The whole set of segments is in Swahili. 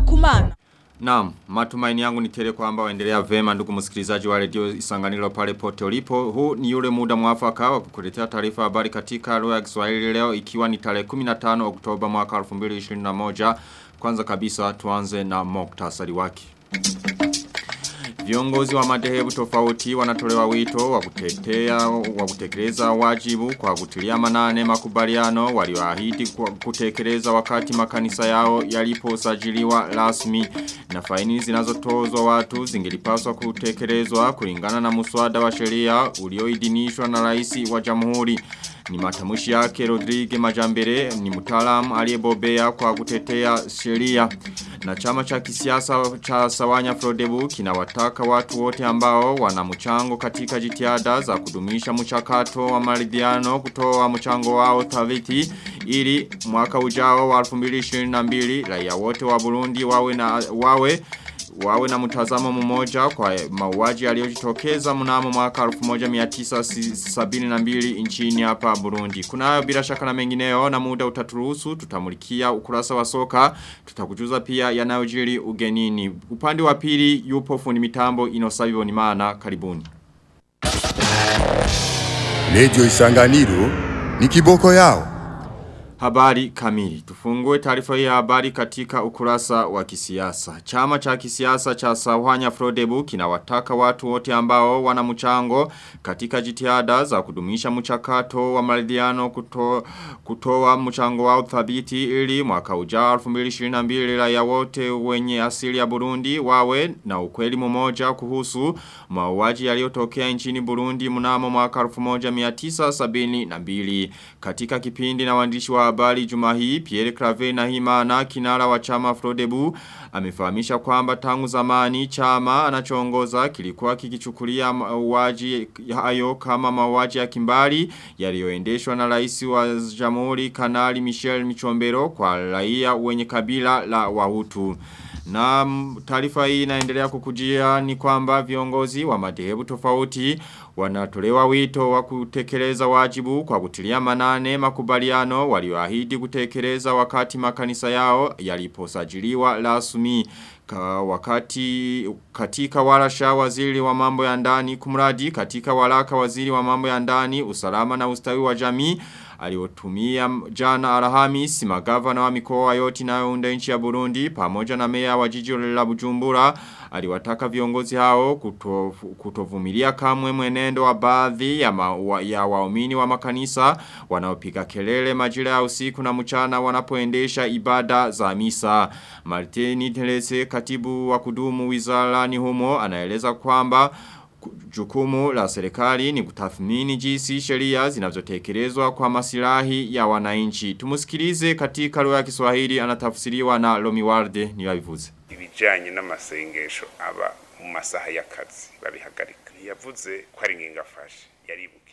kumana. Naam, matumaini yangu ni tele kwamba waendelea vema ndugu msikilizaji wa redio Isanganiro pale pote ulipo. Huu ni yule muda mwafaka wa kukuletea taarifa habari katika lugha ya Kiswahili leo ikiwa ni tarehe 15 Oktoba mwaka 2021. Kwanza kabisa tuanze na muktasari wake. Viongozi wa madhehebu tofauti wanatolewa wito wa kutetea wa kutekeleza wajibu kwa kutilia manane makubaliano walioahidi kutekeleza wakati makanisa yao yaliposajiliwa rasmi. Na faini zinazotozwa watu zingelipaswa kutekelezwa kulingana na muswada wa sheria ulioidhinishwa na rais wa jamhuri ni matamushi yake Rodrigue Majambere ni mtaalamu aliyebobea kwa kutetea sheria. Na chama cha kisiasa cha Sawanya Frodebu kinawataka watu wote ambao wana mchango katika jitihada za kudumisha mchakato wa maridhiano kutoa mchango wao thabiti ili mwaka ujao wa 2022 raia wote wa Burundi wawe na wawe wawe na mtazamo mmoja kwa mauaji yaliyojitokeza mnamo mwaka 1972 nchini hapa Burundi. Kunayo bila shaka na mengineo na muda utaturuhusu tutamulikia ukurasa wa soka tutakujuza pia yanayojiri ugenini. Upande wa pili yupo fundi mitambo inosabibo ni maana karibuni. Radio Isanganiro ni kiboko yao. Habari kamili. Tufungue taarifa ya habari katika ukurasa wa kisiasa. Chama cha kisiasa cha Sawanya Frodebu kinawataka watu wote ambao wana mchango katika jitihada za kudumisha mchakato wa maridhiano kuto, kutoa mchango wao thabiti ili mwaka ujao 2022 raia wote wenye asili ya Burundi wawe na ukweli mmoja kuhusu mauaji yaliyotokea nchini Burundi mnamo mwaka 1972 katika kipindi na waandishi wa habari juma hii Pierre Crave na Himana kinara wa chama Frodebu amefahamisha kwamba tangu zamani chama anachoongoza kilikuwa kikichukulia mauaji hayo kama mauaji ya kimbali yaliyoendeshwa na rais wa Jamhuri Kanali Michel Michombero kwa raia wenye kabila la Wahutu. Na taarifa hii inaendelea kukujia ni kwamba viongozi wa madhehebu tofauti wanatolewa wito wa kutekeleza wajibu kwa kutilia manane makubaliano walioahidi kutekeleza wakati makanisa yao yaliposajiliwa rasmi Ka wakati katika warasha waziri wa mambo ya ndani kumradi katika waraka waziri wa mambo ya ndani usalama na ustawi wa jamii aliotumia jana Alhamisi magavana wa mikoa yote inayounda nchi ya Burundi pamoja na meya wa jiji la Bujumbura aliwataka viongozi hao kuto, kutovumilia kamwe mwenendo wa baadhi ya, ma, wa, ya waumini wa makanisa wanaopiga kelele majira ya usiku na mchana wanapoendesha ibada za misa. Martin Nitelese katibu wa kudumu wizarani humo anaeleza kwamba Jukumu la serikali ni kutathmini jinsi sheria zinazotekelezwa kwa masilahi ya wananchi. Tumusikilize katika lugha ya Kiswahili anatafsiriwa na Lomiwarde ni yavuze. Ibijanye n'amasengesho aba mu masaha y'akazi babihagarika. Yavuze ko ari ngengafashe.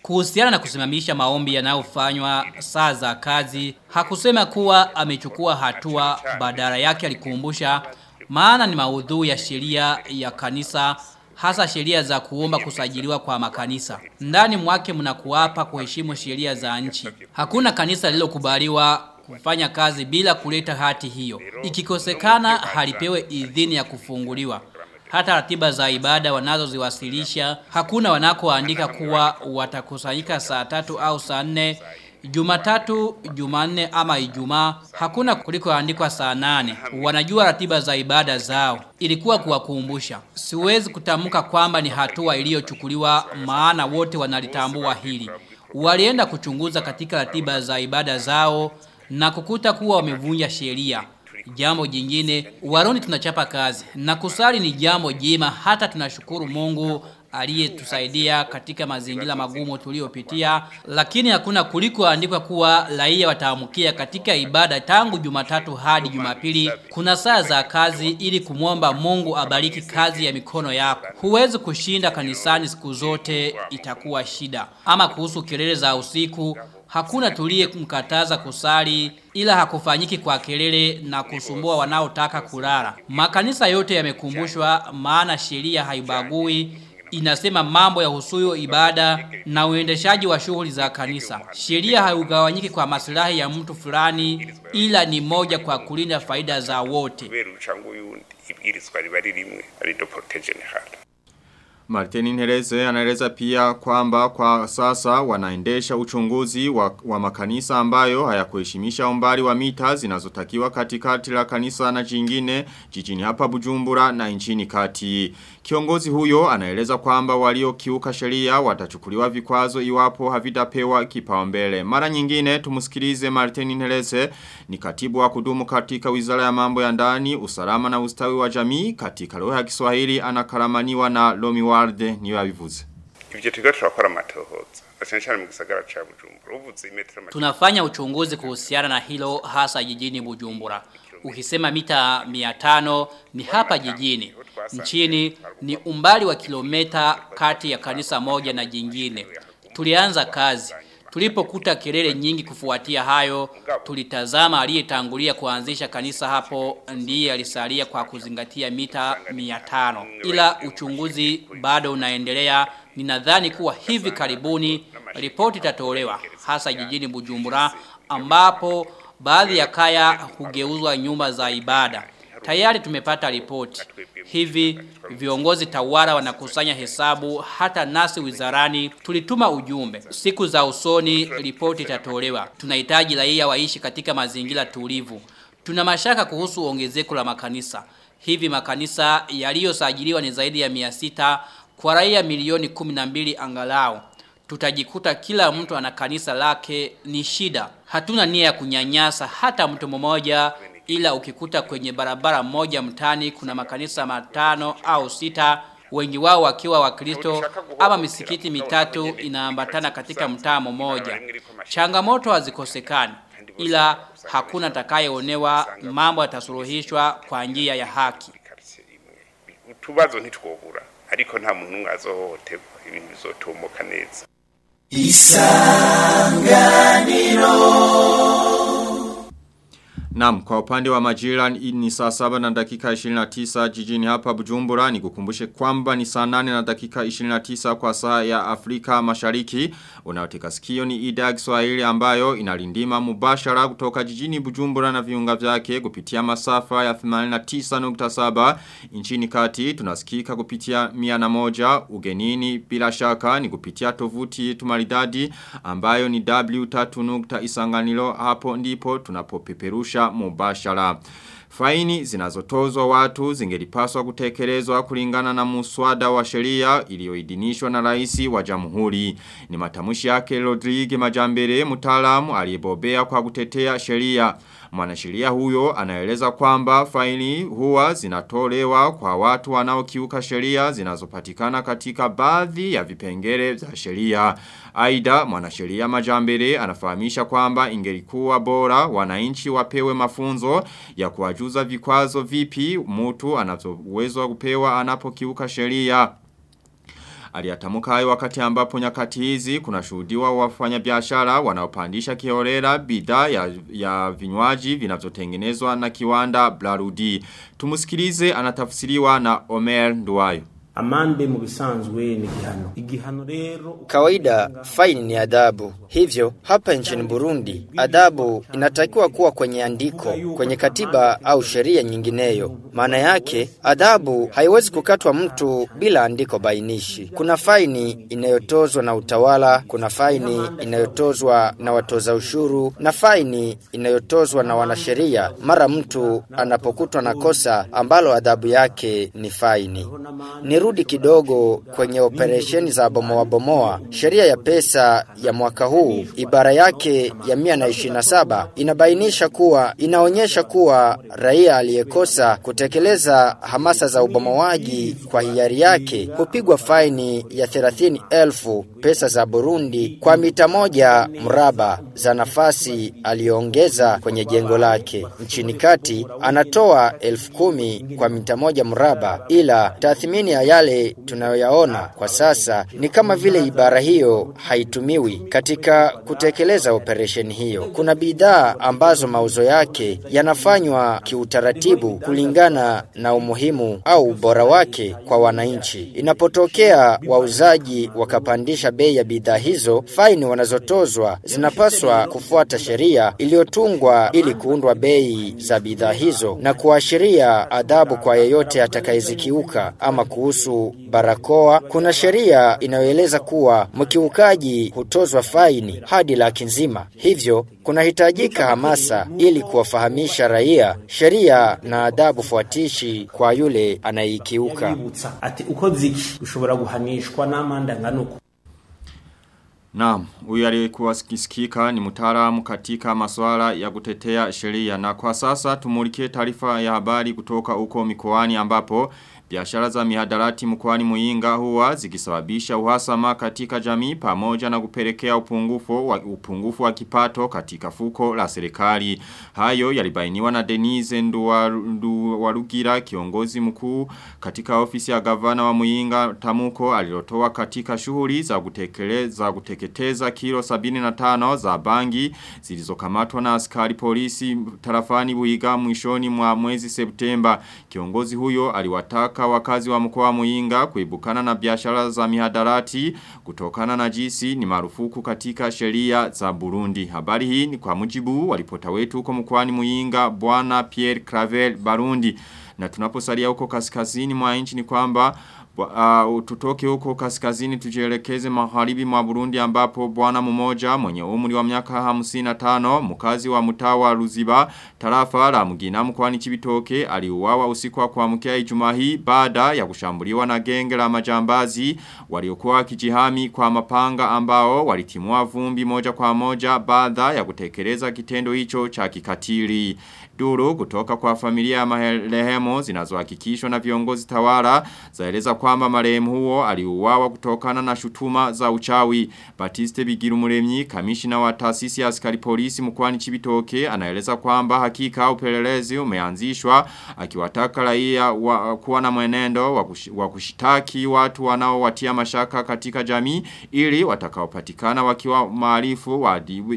Kuhusiana na kusimamisha maombi yanayofanywa saa za kazi, hakusema kuwa amechukua hatua badala yake alikumbusha maana ni maudhui ya sheria ya kanisa hasa sheria za kuomba kusajiliwa kwa makanisa. Ndani mwake mnakuapa kuheshimu sheria za nchi. Hakuna kanisa lililokubaliwa kufanya kazi bila kuleta hati hiyo. Ikikosekana halipewe idhini ya kufunguliwa. Hata ratiba za ibada wanazoziwasilisha hakuna wanakoandika kuwa watakusanyika saa tatu au saa nne Jumatatu, Jumanne ama Ijumaa hakuna kuliko andikwa saa nane. Wanajua ratiba za ibada zao. Ilikuwa kuwakumbusha. Siwezi kutamka kwamba ni hatua iliyochukuliwa maana wote wanalitambua hili. Walienda kuchunguza katika ratiba za ibada zao na kukuta kuwa wamevunja sheria. Jambo jingine, Warundi tunachapa kazi. Na kusali ni jambo jema hata tunashukuru Mungu aliyetusaidia katika mazingira magumu tuliyopitia lakini hakuna kuliko andikwa kuwa raia wataamkia katika ibada tangu Jumatatu hadi Jumapili. Kuna saa za kazi ili kumwomba Mungu abariki kazi ya mikono yako. Huwezi kushinda kanisani siku zote itakuwa shida. Ama kuhusu kelele za usiku Hakuna tulie mkataza kusali ila hakufanyiki kwa kelele na kusumbua wanaotaka kulala. Makanisa yote yamekumbushwa maana sheria haibagui inasema mambo ya husuyo ibada na uendeshaji wa shughuli za kanisa. Sheria haugawanyiki kwa maslahi ya mtu fulani ila ni moja kwa kulinda faida za wote. Martin Nhereze anaeleza pia kwamba kwa sasa wanaendesha uchunguzi wa, wa makanisa ambayo hayakuheshimisha umbali wa mita zinazotakiwa katikati la kanisa na jingine jijini hapa Bujumbura na nchini kati. Kiongozi huyo anaeleza kwamba waliokiuka sheria watachukuliwa vikwazo iwapo havitapewa kipaumbele. Mara nyingine tumusikilize Martin Nereze ni katibu wa kudumu katika Wizara ya Mambo ya Ndani, Usalama na Ustawi wa Jamii katika lugha ya Kiswahili anakaramaniwa na Lomi Warde niyo yabivuze. Ibyo twiga turakora amatohoza Tunafanya uchunguzi kuhusiana na hilo hasa jijini Bujumbura. Ukisema mita 500 ni hapa jijini. Nchini ni umbali wa kilometa kati ya kanisa moja na jingine. Tulianza kazi. Tulipokuta kelele nyingi kufuatia hayo, tulitazama aliyetangulia kuanzisha kanisa hapo ndiye alisalia kwa kuzingatia mita 500. Ila uchunguzi bado unaendelea. Ninadhani kuwa hivi karibuni ripoti itatolewa hasa jijini Bujumbura ambapo baadhi ya kaya hugeuzwa nyumba za ibada. Tayari tumepata ripoti. Hivi viongozi tawara wanakusanya hesabu hata nasi wizarani tulituma ujumbe. Siku za usoni ripoti itatolewa. Tunahitaji raia waishi katika mazingira tulivu. Tuna mashaka kuhusu ongezeko la makanisa. Hivi makanisa yaliyosajiliwa ni zaidi ya 600 kwa raia milioni 12 angalau tutajikuta kila mtu ana kanisa lake ni shida. Hatuna nia ya kunyanyasa hata mtu mmoja ila ukikuta kwenye barabara moja mtani kuna makanisa matano au sita wengi wao wakiwa wakristo ama misikiti mitatu inaambatana katika mtaa mmoja. Changamoto hazikosekani ila hakuna atakayeonewa mambo yatasuluhishwa kwa njia ya haki. utubazo ntitwobura ariko nta muntu ngazo azohohoterwa ibintu bizotomoka neza isanganiro. Naam, kwa upande wa majira ni saa saba na dakika 29 jijini hapa Bujumbura. ni kukumbushe kwamba ni saa 8 na dakika 29 kwa saa ya Afrika Mashariki. Unaoteka sikio ni ya Kiswahili ambayo inalindima mubashara kutoka jijini Bujumbura na viunga vyake kupitia masafa ya 89.7 nchini kati. Tunasikika kupitia 101 ugenini bila shaka ni kupitia tovuti yetu maridadi ambayo ni w3.isanganilo hapo ndipo tunapopeperusha mubashara. Faini zinazotozwa watu zingelipaswa kutekelezwa kulingana na muswada wa sheria iliyoidhinishwa na rais wa jamhuri. Ni matamushi yake Rodrigue Majambere mtaalamu aliyebobea kwa kutetea sheria. Mwanasheria huyo anaeleza kwamba faini huwa zinatolewa kwa watu wanaokiuka sheria zinazopatikana katika baadhi ya vipengele za sheria. Aida mwanasheria Majambere anafahamisha kwamba ingelikuwa bora wananchi wapewe mafunzo ya kuwajuza vikwazo vipi mtu anazowezwa kupewa anapokiuka sheria. Aliatamuka hayo wakati ambapo nyakati hizi kuna shuhudiwa wafanya biashara wanaopandisha kiorela bidhaa ya, ya vinywaji vinavyotengenezwa na kiwanda Blarudi. Tumusikilize anatafsiriwa na Omer Nduwayo. Amande mu bisanzwe ni igihano igihano rero Kawaida faini ni adhabu. Hivyo hapa nchini Burundi adhabu inatakiwa kuwa kwenye andiko, kwenye katiba au sheria nyingineyo. Maana yake adhabu haiwezi kukatwa mtu bila andiko bainishi. Kuna faini inayotozwa na utawala, kuna faini inayotozwa na watoza ushuru na faini inayotozwa na wanasheria mara mtu anapokutwa na kosa ambalo adhabu yake ni faini. Nirudi kidogo kwenye operesheni za bomoa bomoa. Sheria ya pesa ya mwaka huu ibara yake ya 127 inabainisha kuwa inaonyesha kuwa raia aliyekosa kutekeleza hamasa za ubomoaji kwa hiari yake hupigwa faini ya 30,000 pesa za Burundi kwa mita moja mraba za nafasi aliongeza kwenye jengo lake. Nchini kati anatoa elfu kumi kwa mita moja mraba, ila tathmini ya yale tunayoyaona kwa sasa ni kama vile ibara hiyo haitumiwi katika kutekeleza operesheni hiyo. Kuna bidhaa ambazo mauzo yake yanafanywa kiutaratibu kulingana na umuhimu au ubora wake kwa wananchi. Inapotokea wauzaji wakapandisha bei ya bidhaa hizo, faini wanazotozwa zinapaswa kufuata sheria iliyotungwa ili kuundwa bei za bidhaa hizo na kuashiria adhabu kwa yeyote atakayezikiuka. Ama kuhusu barakoa, kuna sheria inayoeleza kuwa mkiukaji hutozwa faini hadi laki nzima. Hivyo kunahitajika hamasa ili kuwafahamisha raia sheria na adhabu fuatishi kwa yule anayeikiuka. Naam, huyu aliyekuwa sikisikika ni mtaalamu katika masuala ya kutetea sheria. Na kwa sasa tumulikie taarifa ya habari kutoka huko mikoani ambapo biashara za mihadarati mkoani muinga huwa zikisababisha uhasama katika jamii pamoja na kupelekea upungufu wa, upungufu wa kipato katika fuko la serikali. Hayo yalibainiwa na Denise Nduwarugira kiongozi mkuu katika ofisi ya gavana wa muinga Tamuko alilotoa katika shughuli za kutekeleza kuteketeza kilo 75 za bangi zilizokamatwa na askari polisi tarafani Buiga mwishoni mwa mwezi Septemba. Kiongozi huyo aliwataka wakazi wa mkoa wa Muyinga kuibukana na biashara za mihadarati kutokana na jisi ni marufuku katika sheria za Burundi. Habari hii ni kwa mujibu wa ripota wetu huko mkoani Muinga Bwana Pierre Cravel Barundi. Na tunaposalia huko kaskazini mwa nchi ni kwamba uh, tutoke huko kaskazini tujielekeze magharibi mwa Burundi ambapo bwana mmoja mwenye umri wa miaka 55 mkazi wa mtaa wa Ruziba tarafa la Mugina mkoani Chibitoke aliuawa usiku wa kuamkia Ijumaa hii baada ya kushambuliwa na genge la majambazi waliokuwa kijihami kwa mapanga ambao walitimua vumbi moja kwa moja baada ya kutekeleza kitendo hicho cha kikatili. Duru kutoka kwa familia ya marehemu zinazohakikishwa na viongozi tawala zaeleza kwamba marehemu huo aliuawa kutokana na shutuma za uchawi. Batiste Bigirumuremyi, kamishina wa taasisi ya askari polisi mkoani Chibitoke, anaeleza kwamba hakika upelelezi umeanzishwa akiwataka raia wa, kuwa na mwenendo wa, kush, kushitaki watu wanaowatia mashaka katika jamii ili watakaopatikana wakiwa maarifu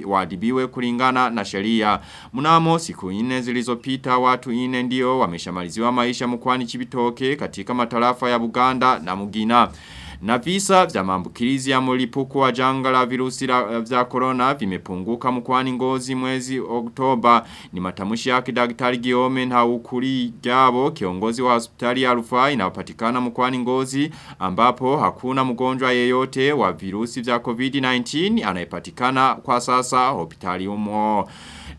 waadibiwe kulingana na sheria. Mnamo siku nne zilizopita watu ine ndio wameshamaliziwa maisha mkwani chibitoke katika matarafa ya Buganda na Mugina. Na visa vya maambukizi ya mlipuko wa janga la virusi la, vya corona vimepunguka mkwani ngozi mwezi Oktoba. Ni matamushi yake daktari Giome na ukuri Gabo kiongozi wa hospitali ya rufaa inayopatikana mkwani ngozi ambapo hakuna mgonjwa yeyote wa virusi vya COVID-19 anayepatikana kwa sasa hospitali humo.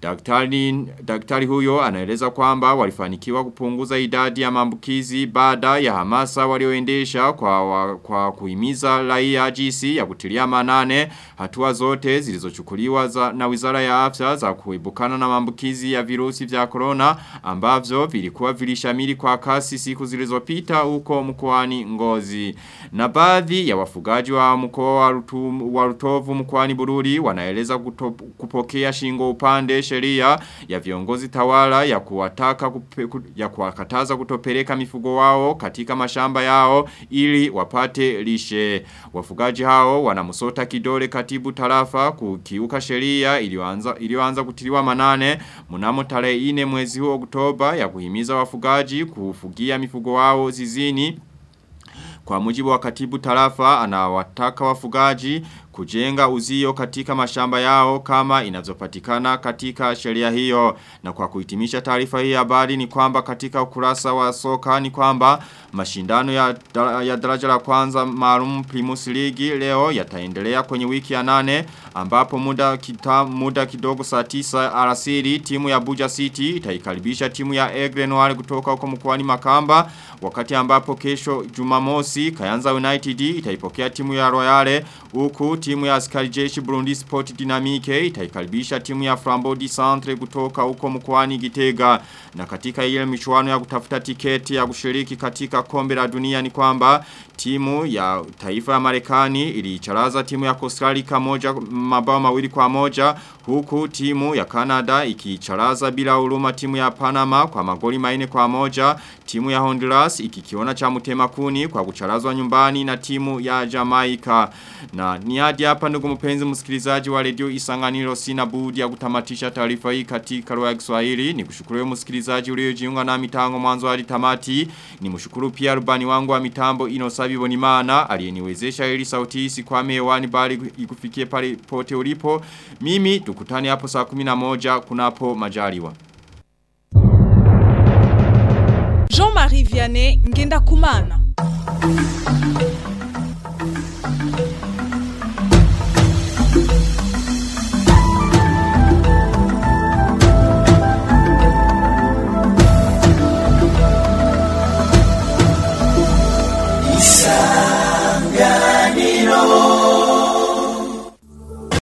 Daktari, daktari huyo anaeleza kwamba walifanikiwa kupunguza idadi ya maambukizi baada ya hamasa walioendesha kwa, wa, kwa kuhimiza raia jinsi ya kutilia manane hatua zote zilizochukuliwa na wizara ya afya za kuibukana na maambukizi ya virusi vya corona ambavyo vilikuwa vilishamiri kwa kasi siku zilizopita huko mkoani Ngozi. Na baadhi ya wafugaji wa mkoa wa, wa Rutovu mkoani Bururi wanaeleza kutop, kupokea shingo upande sheria ya viongozi tawala ya kuwataka kupe, ya kuwakataza kutopeleka mifugo wao katika mashamba yao ili wapate lishe. Wafugaji hao wanamsota kidole katibu tarafa kukiuka sheria iliyoanza iliyoanza kutiliwa manane mnamo tarehe 4 mwezi huu Oktoba ya kuhimiza wafugaji kufugia mifugo wao zizini kwa mujibu wa katibu tarafa anawataka wafugaji kujenga uzio katika mashamba yao kama inazopatikana katika sheria hiyo. Na kwa kuhitimisha taarifa hii habari ni kwamba katika ukurasa wa soka ni kwamba mashindano ya, ya daraja la kwanza maalum Primus League leo yataendelea kwenye wiki ya nane ambapo muda, kita, muda kidogo saa tisa alasiri timu ya Buja City itaikaribisha timu ya Egre kutoka huko mkoani Makamba wakati ambapo kesho Jumamosi Kayanza United itaipokea timu ya Royale huku timu ya askari jeshi Burundi Sport Dynamique itaikaribisha timu ya Flambeau de Centre kutoka huko mkoani Gitega. Na katika ile michuano ya kutafuta tiketi ya kushiriki katika kombe la dunia ni kwamba timu ya taifa ya Marekani iliicharaza timu ya Costa Rica moja mabao mawili kwa moja huku timu ya Canada ikiicharaza bila huruma timu ya Panama kwa magoli maine kwa moja timu ya Honduras ikikiona cha mutema kuni kwa kucharazwa nyumbani na timu ya Jamaica. Na ni hadi hapa ndugu mpenzi msikilizaji wa redio Isanganiro sina budi ya kutamatisha taarifa hii katika lugha ya Kiswahili. Nikushukuru wewe msikilizaji uliyojiunga na mitango mwanzo hadi tamati. Nimshukuru pia rubani wangu wa mitambo Inosabi Bonimana aliyeniwezesha ili sauti hii sikwame hewani bali ikufikie pale pote ulipo. Mimi tukutane hapo saa 11 kunapo majaliwa. Jean-Marie Vianney Ngenda Kumana